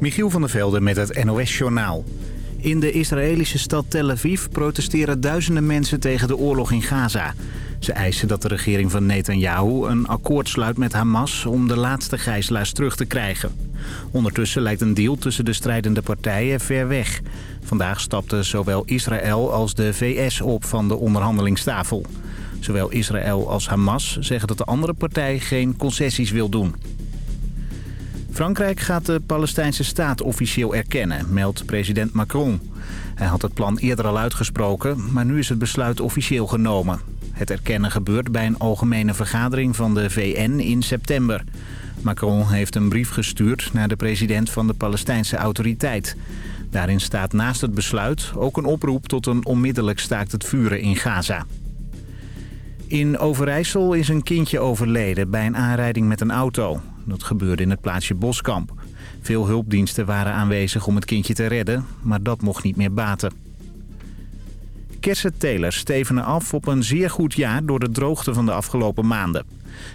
Michiel van der Velde met het NOS-journaal. In de Israëlische stad Tel Aviv protesteren duizenden mensen tegen de oorlog in Gaza. Ze eisen dat de regering van Netanyahu een akkoord sluit met Hamas om de laatste gijzelaars terug te krijgen. Ondertussen lijkt een deal tussen de strijdende partijen ver weg. Vandaag stapten zowel Israël als de VS op van de onderhandelingstafel. Zowel Israël als Hamas zeggen dat de andere partij geen concessies wil doen. Frankrijk gaat de Palestijnse staat officieel erkennen, meldt president Macron. Hij had het plan eerder al uitgesproken, maar nu is het besluit officieel genomen. Het erkennen gebeurt bij een algemene vergadering van de VN in september. Macron heeft een brief gestuurd naar de president van de Palestijnse autoriteit. Daarin staat naast het besluit ook een oproep tot een onmiddellijk staakt het vuren in Gaza. In Overijssel is een kindje overleden bij een aanrijding met een auto. Dat gebeurde in het plaatsje Boskamp. Veel hulpdiensten waren aanwezig om het kindje te redden, maar dat mocht niet meer baten. Kersentelers stevenen af op een zeer goed jaar door de droogte van de afgelopen maanden.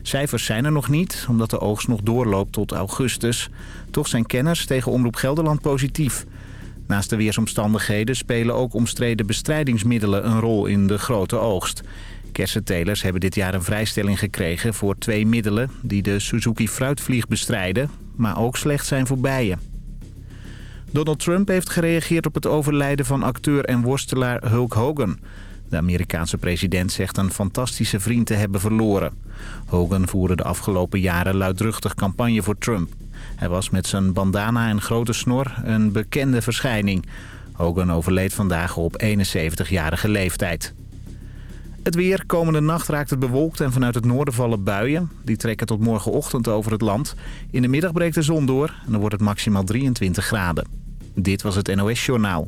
Cijfers zijn er nog niet, omdat de oogst nog doorloopt tot augustus. Toch zijn kenners tegen Omroep Gelderland positief. Naast de weersomstandigheden spelen ook omstreden bestrijdingsmiddelen een rol in de grote oogst. Kersentelers hebben dit jaar een vrijstelling gekregen voor twee middelen... die de Suzuki fruitvlieg bestrijden, maar ook slecht zijn voor bijen. Donald Trump heeft gereageerd op het overlijden van acteur en worstelaar Hulk Hogan. De Amerikaanse president zegt een fantastische vriend te hebben verloren. Hogan voerde de afgelopen jaren luidruchtig campagne voor Trump. Hij was met zijn bandana en grote snor een bekende verschijning. Hogan overleed vandaag op 71-jarige leeftijd. Het weer. Komende nacht raakt het bewolkt en vanuit het noorden vallen buien. Die trekken tot morgenochtend over het land. In de middag breekt de zon door en dan wordt het maximaal 23 graden. Dit was het NOS Journaal.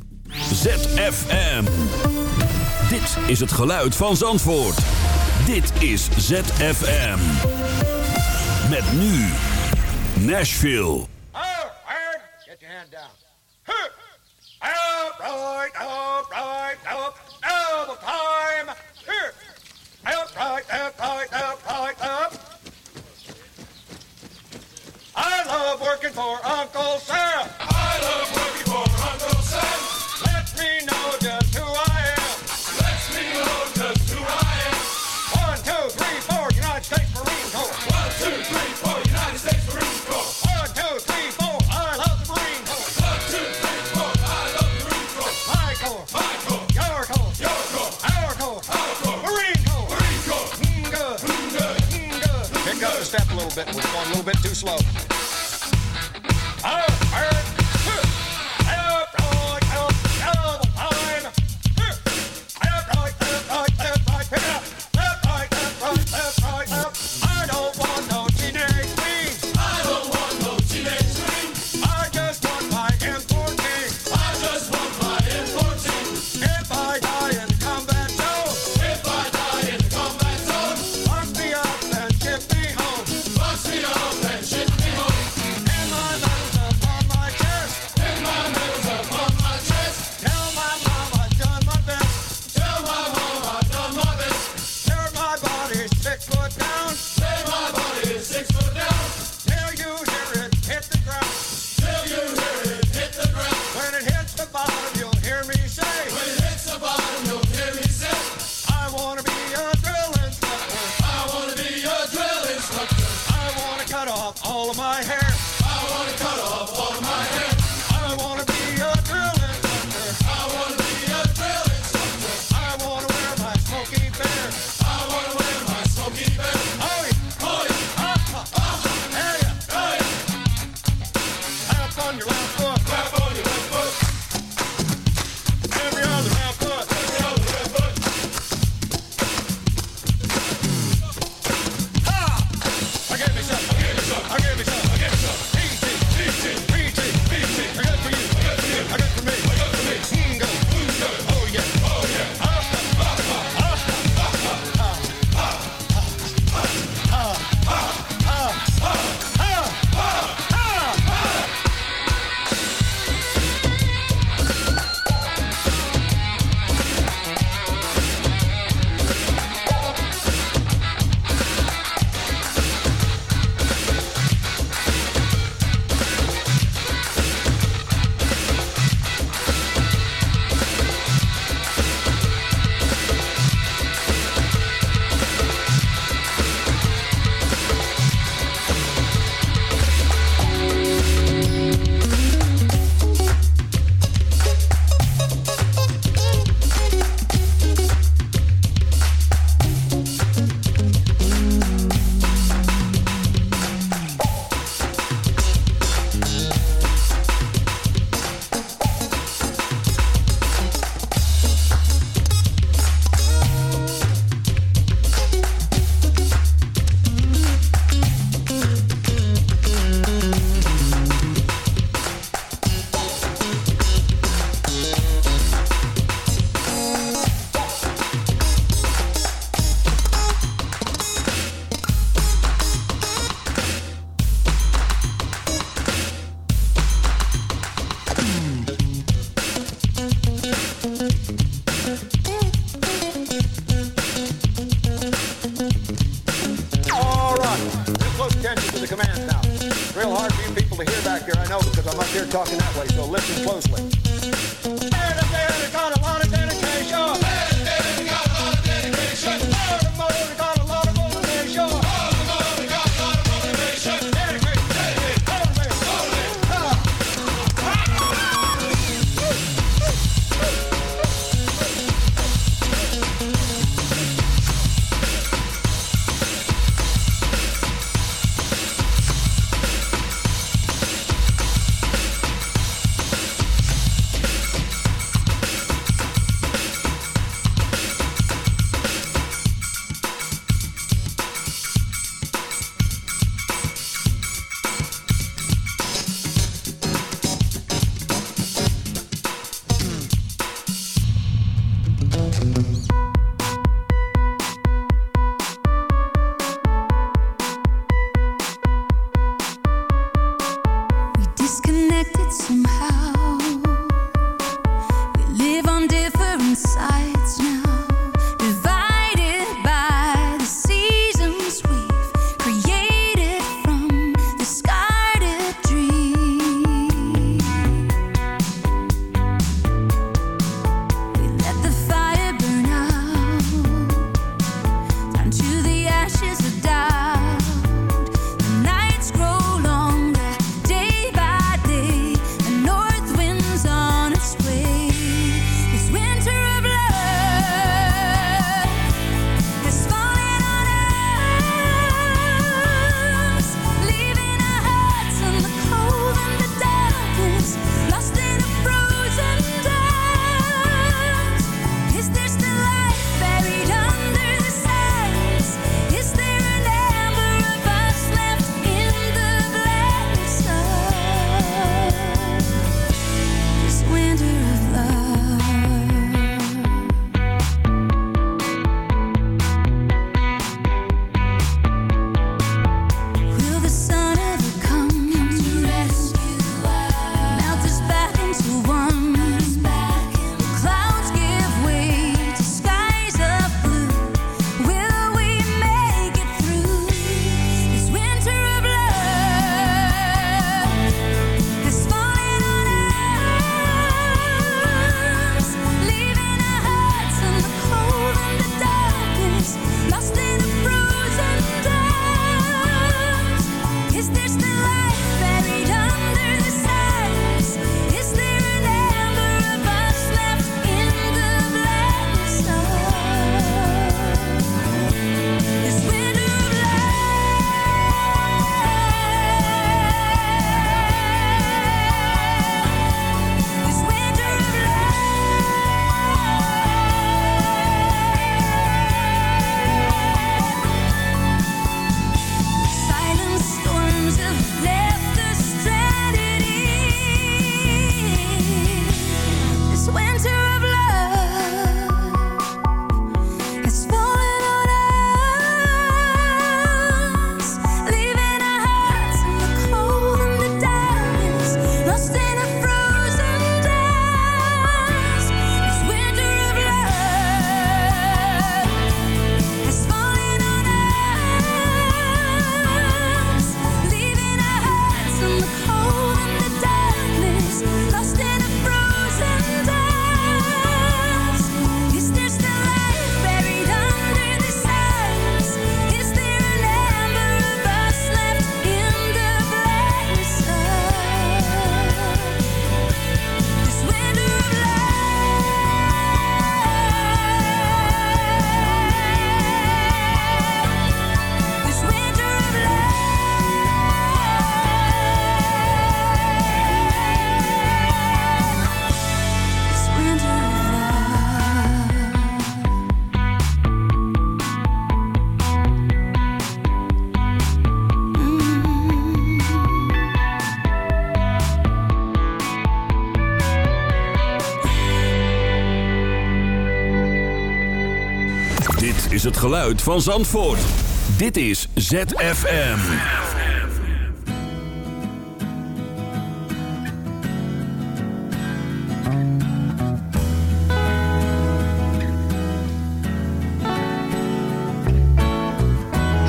ZFM. Dit is het geluid van Zandvoort. Dit is ZFM. Met nu Nashville. Oh, get your hand down. Huh. Up, right, up, right, up, double time. Here. Up, right, up, right, up, right, up. I love working for Uncle Sam. I love bit. We're going a little bit too slow. Up, all of my hair. van Zandvoort. Dit is ZFM.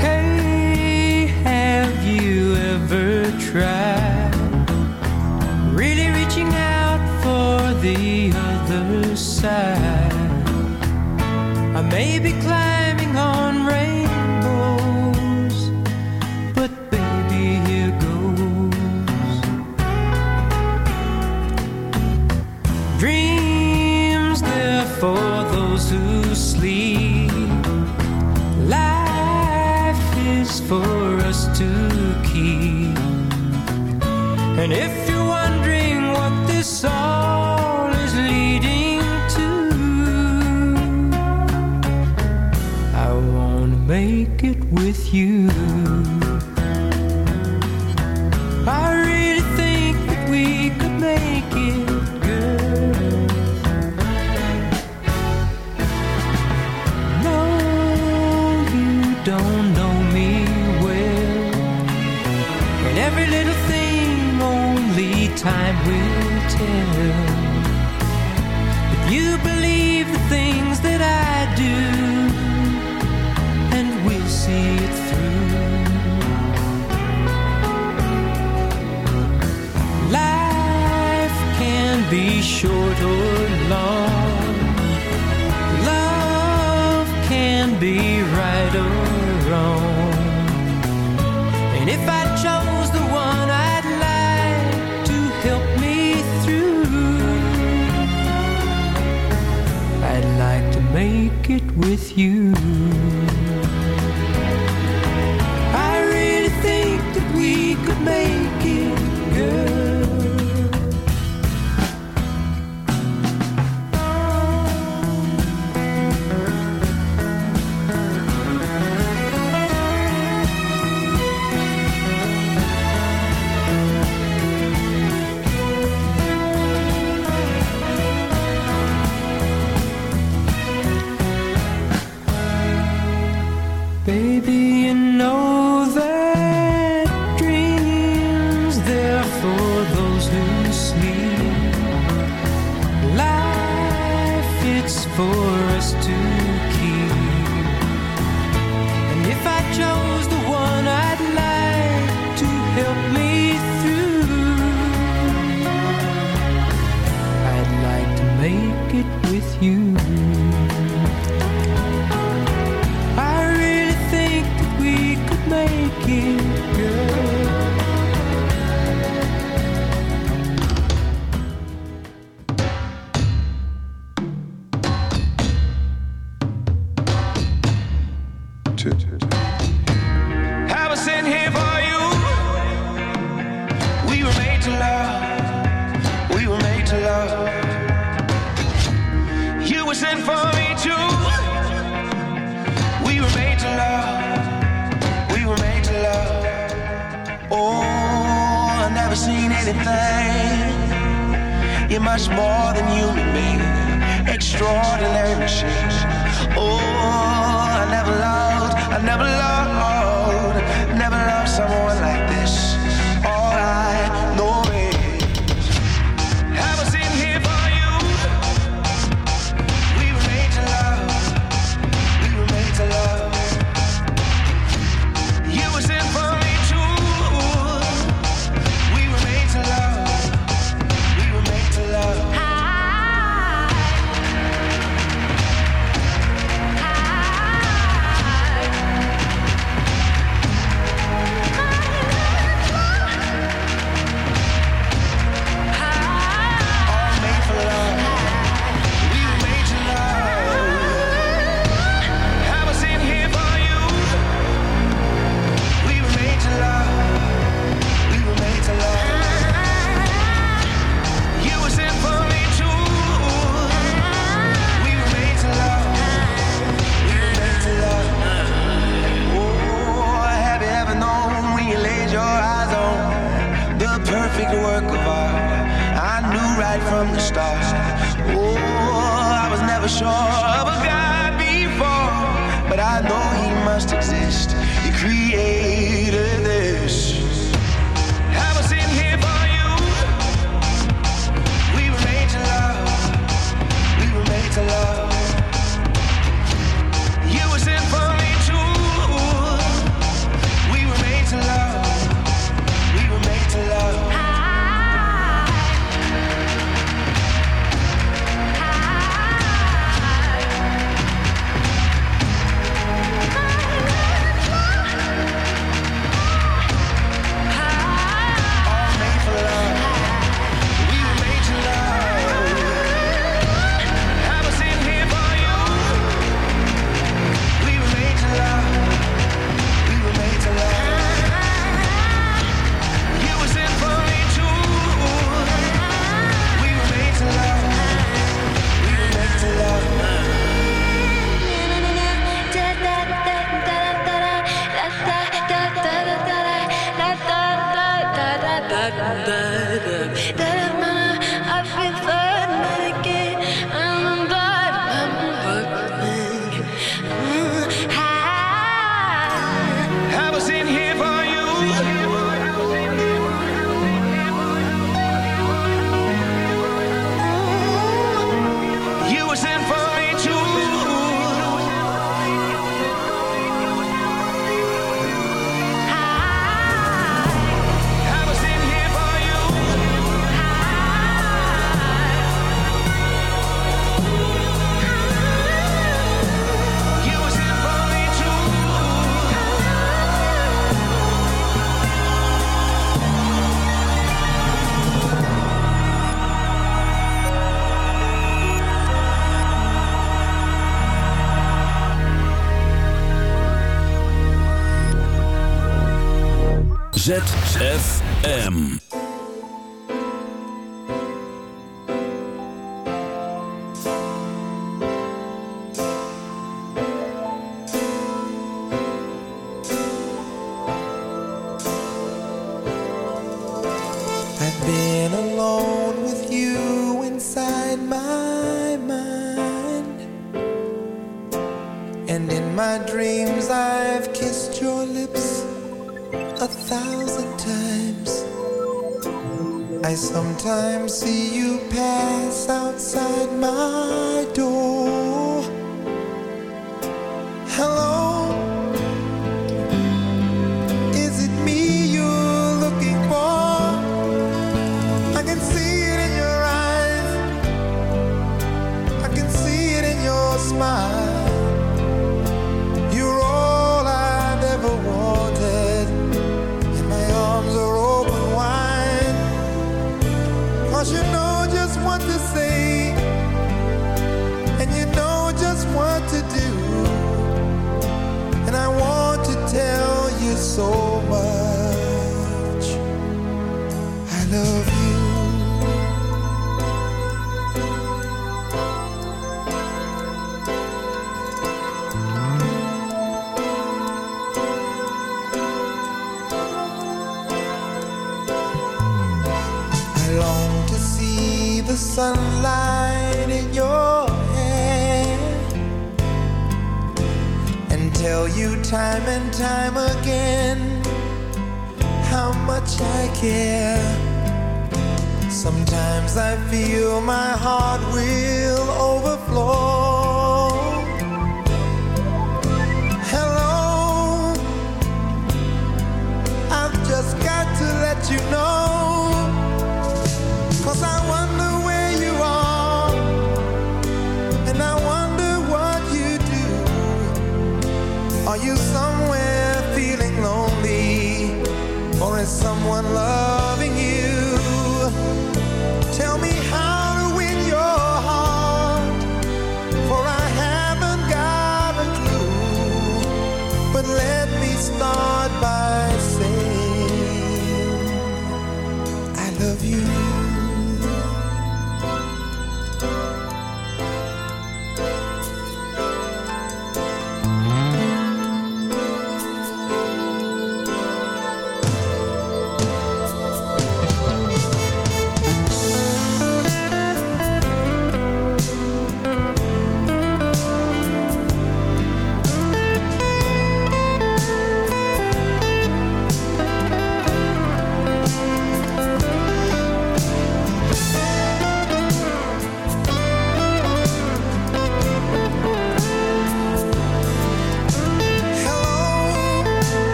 Hey, have reaching out for the with you. With you.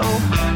Oh.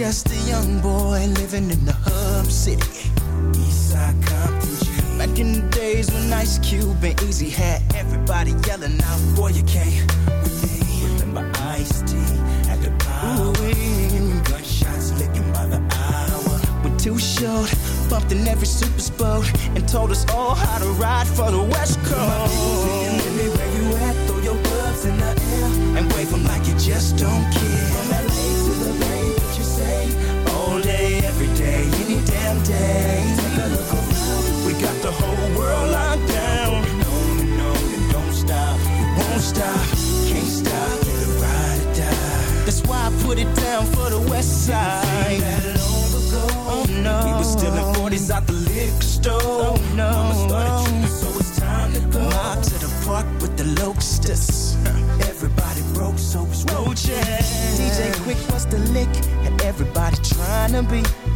Just a young boy living in the hub city. Eastside Compton G. Back in the days when Ice Cube and Eazy had everybody yelling out, Boy, you can't with me. Remember Ice T at the power. Gunshots licking by the hour. We're too short, bumped in every super boat, and told us all how to ride for the West Coast. where you at, throw your gloves in the air, and wave 'em like you just don't care. Day. Take a look around, we got the whole world locked down. No, no, and don't stop, you won't stop, can't stop, you ride or die. That's why I put it down for the West Side. Oh no, we were stealing 40s out the liquor store. Oh no, Mama started tripping, so it's time to go. Out to the park with the locusts. Everybody broke, so it's roaches. DJ Quik was the lick, and everybody trying to be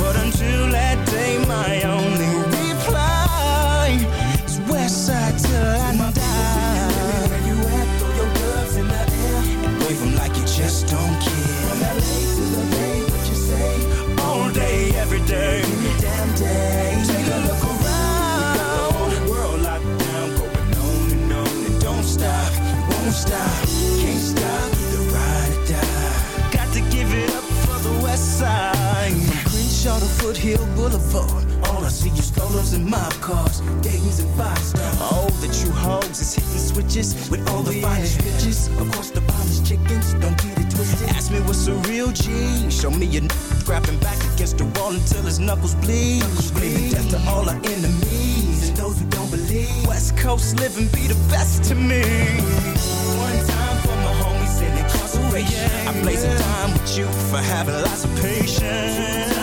But until that day, my only reply is Westside till I die. Where you at? Throw your gloves in the air and wave 'em like you just don't care. From LA to the Bay, what you say? All day, every day, any damn day. To Boulevard. All I see is strollers and mob cars, Dayton's and five stars. Oh, the true hoes is hitting switches with all the finest bitches. Of course, the finest chickens, don't get it twisted. Ask me what's a real G. Show me a n- grabbing back against the wall until his knuckles bleed. Screaming death to all our enemies and those who don't believe. West Coast living be the best to me. One time for my homies in incarceration. I blaze a time with you for having lots of patience.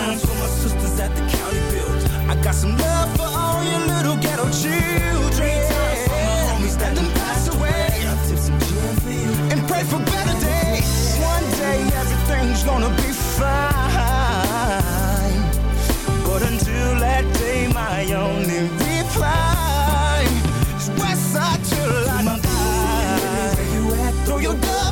Got some love for all your little ghetto children. Times for my homies that done passed away. I tip some for you and pray for better days. One day everything's gonna be fine. But until that day, my only reply is Westside till I die. Throw your gloves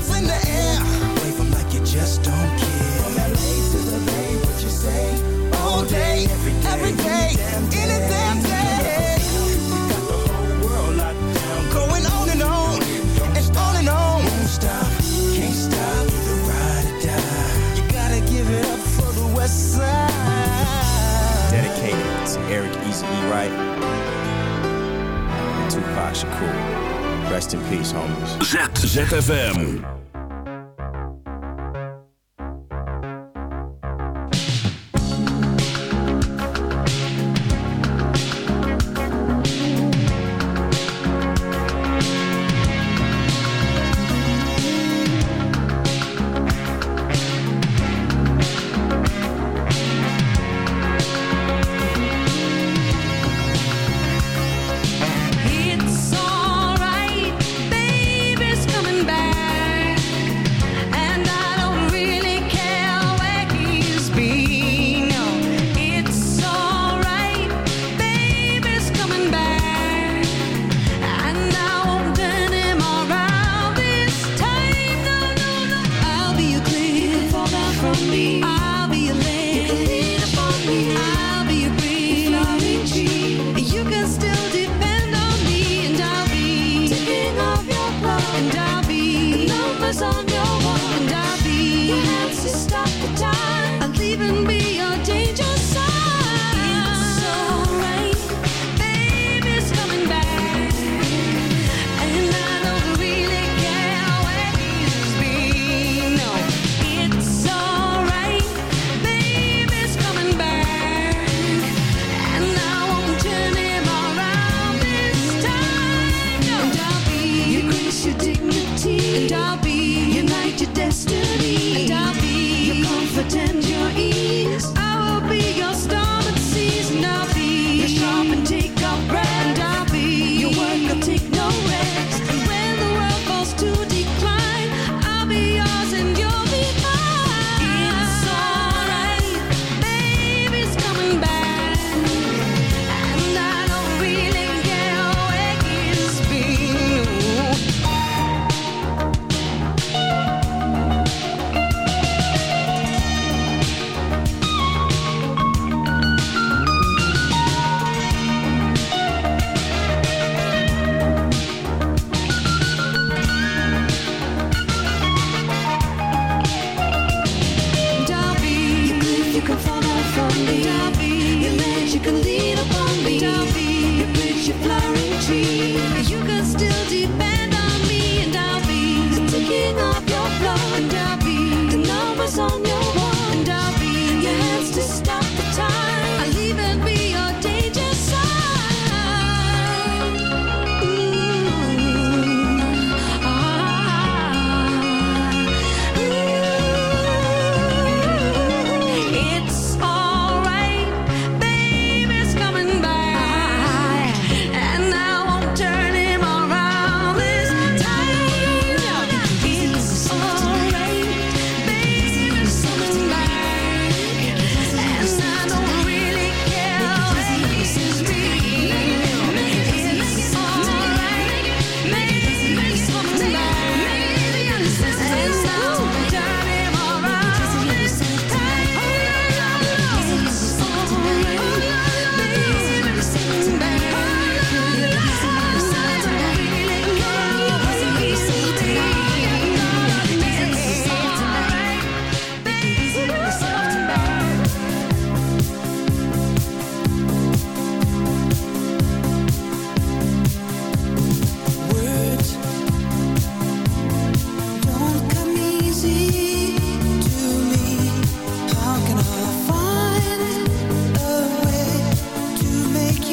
Eric Eazy E. Wright and Tupac Shakur. Rest in peace, homies. ZFM.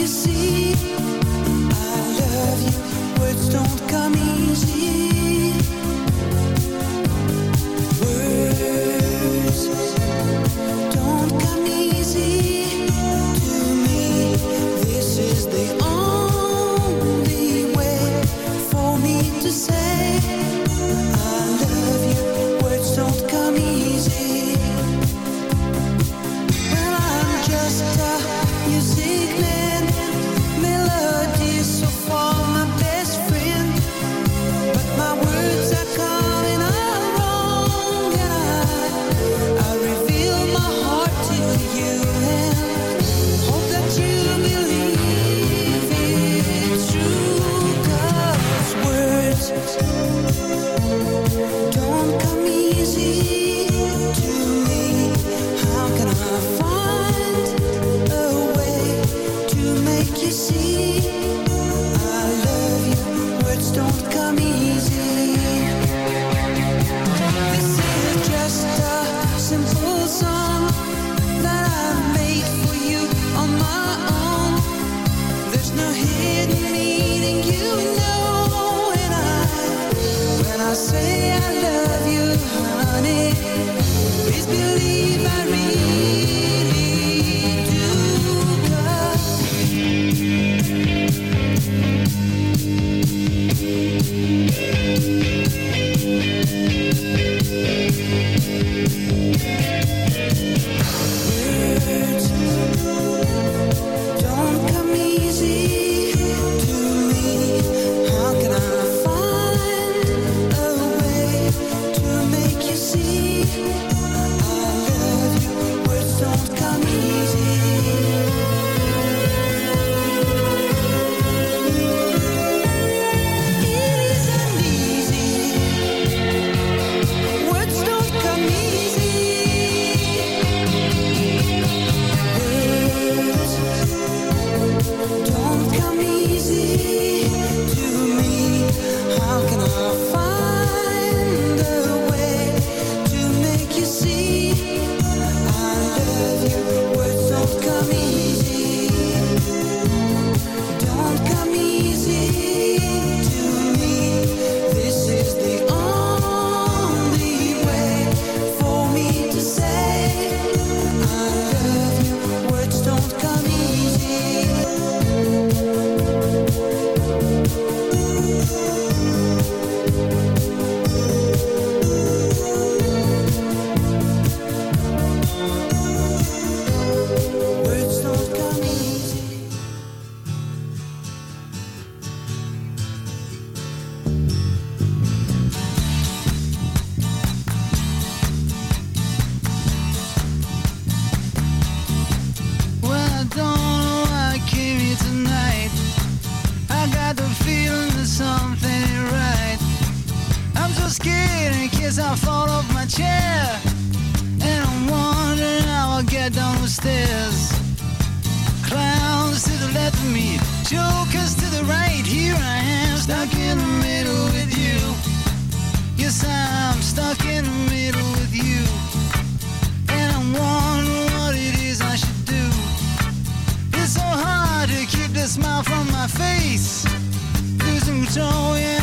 You see, I love you. Words don't come easy. you. a smile from my face. Losing control, yeah.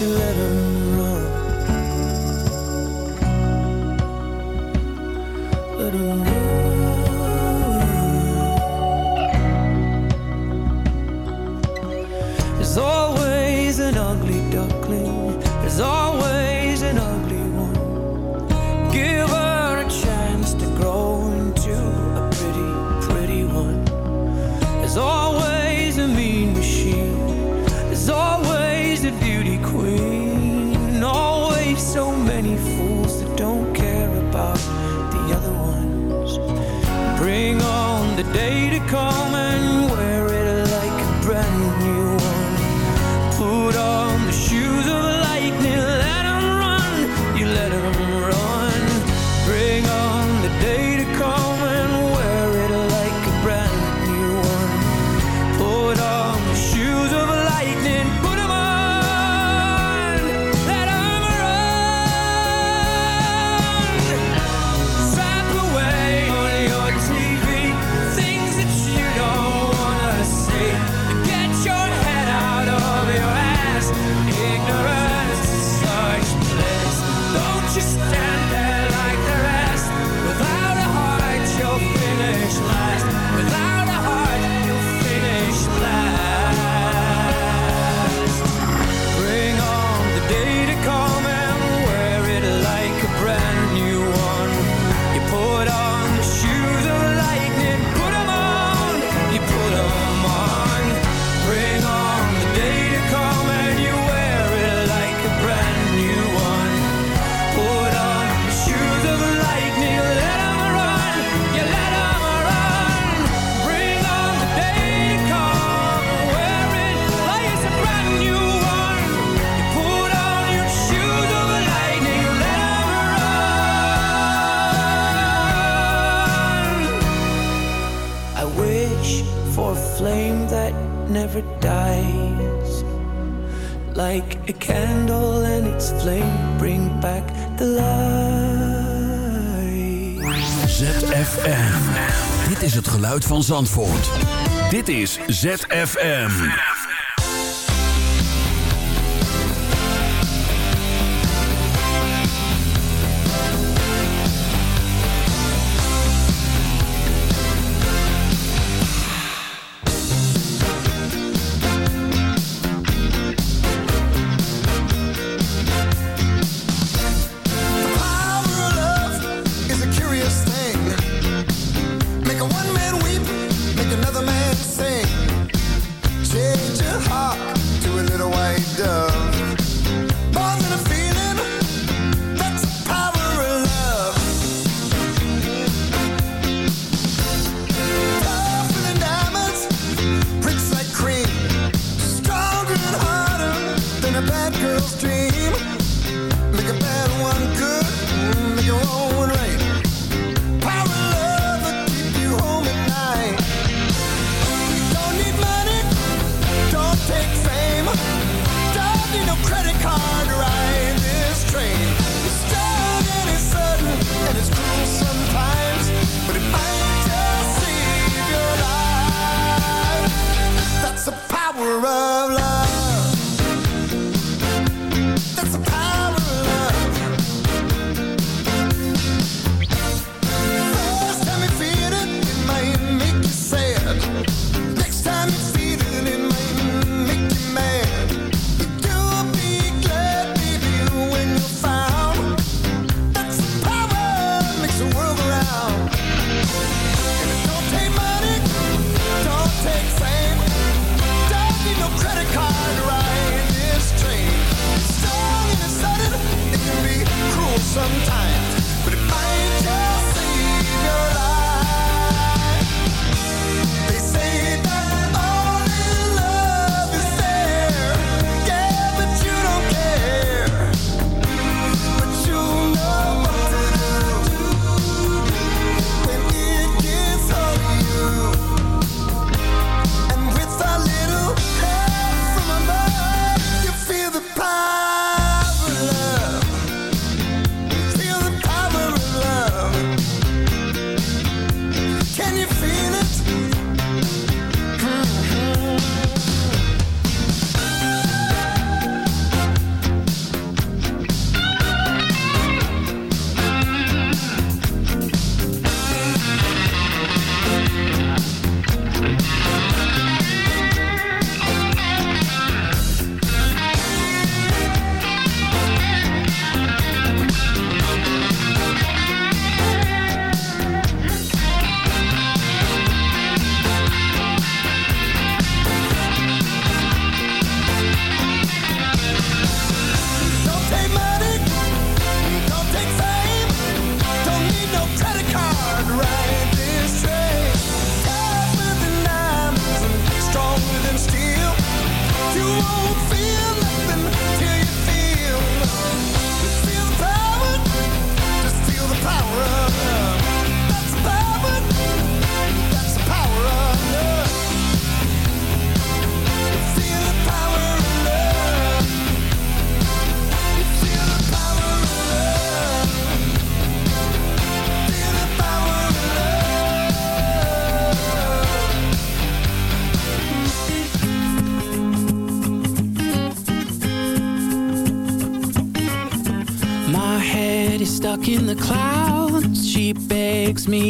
let call. a candle and its flame bring back the light. ZFM. Dit is het geluid van Zandvoort. Dit is ZFM.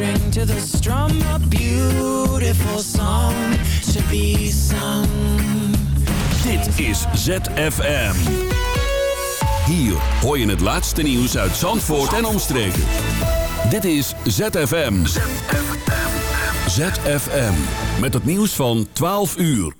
to the strum, a beautiful song to be sung. Dit is ZFM. Hier hoor je het laatste nieuws uit Zandvoort en omstreken. Dit is ZFM. ZFM. Met het nieuws van 12 uur.